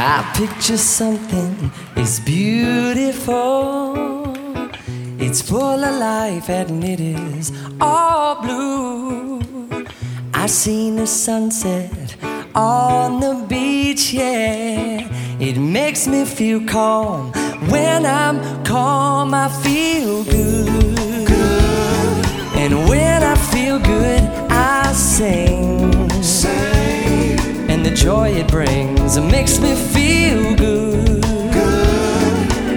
I picture something is beautiful. It's full of life and it is all blue. I seen the sunset on the beach, yeah. It makes me feel calm. When I'm calm, I feel good. good. And when I feel good, I sing. Joy it brings makes me feel good.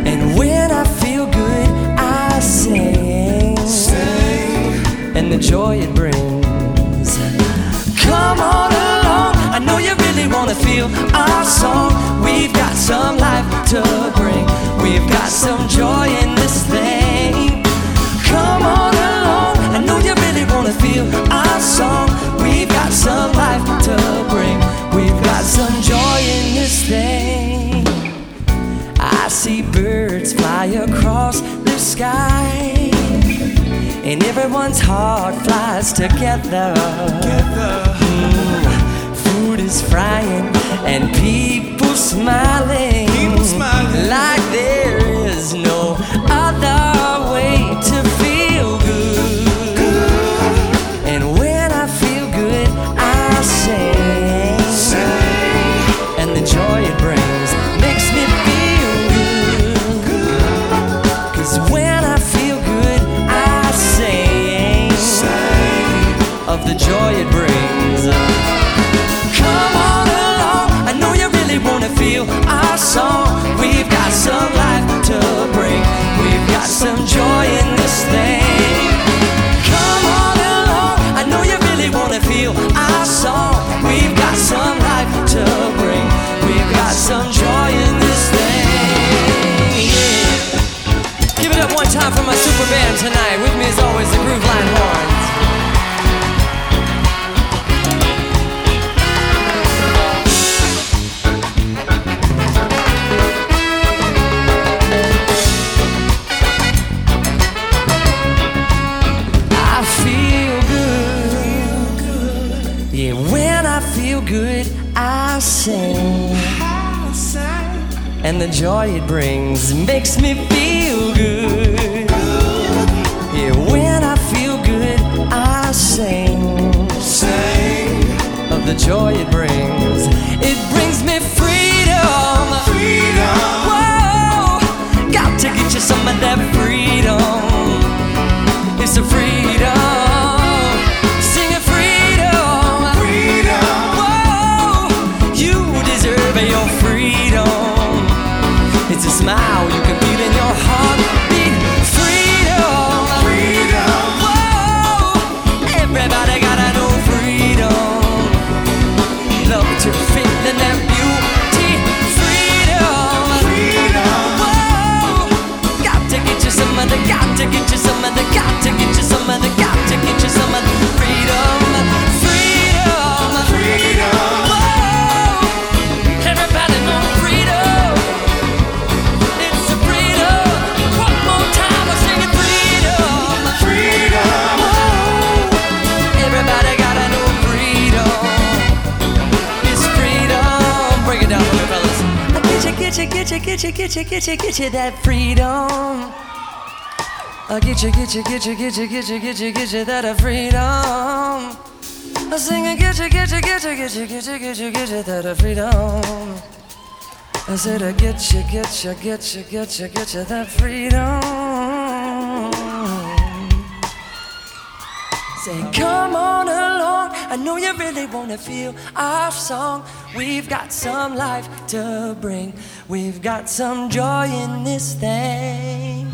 And when I feel good, I sing. And the joy it brings. Come on along. I know you really wanna feel our song. We've got some life to bring. We've got some joy in this thing. See birds fly across the sky. And everyone's heart flies together. Together. Of the joy it brings. Come on along, I know you really wanna feel our song. We've got some life to bring, we've got some joy in this thing. Come on along, I know you really wanna feel our song. We've got some life to bring, we've got some joy in this thing. Yeah. Give it up one time for my super band tonight. With me as always, the Grooveline Horns. Good, I sing. And the joy it brings makes me feel good. Yeah, when I feel good, I sing Sing. of the joy it brings. Your freedom. It's a smile you can get you, get you, get you, get you, get you, that freedom. I get you, get you, get you, get you, get you, get you, get you that uh, freedom. I sing and get you, get you, get you, get you, get you, get you, get you that uh, freedom. I said I get you, get you, get you, get you, get you that freedom. Say, come on. I know you really wanna feel our song. We've got some life to bring. We've got some joy in this thing.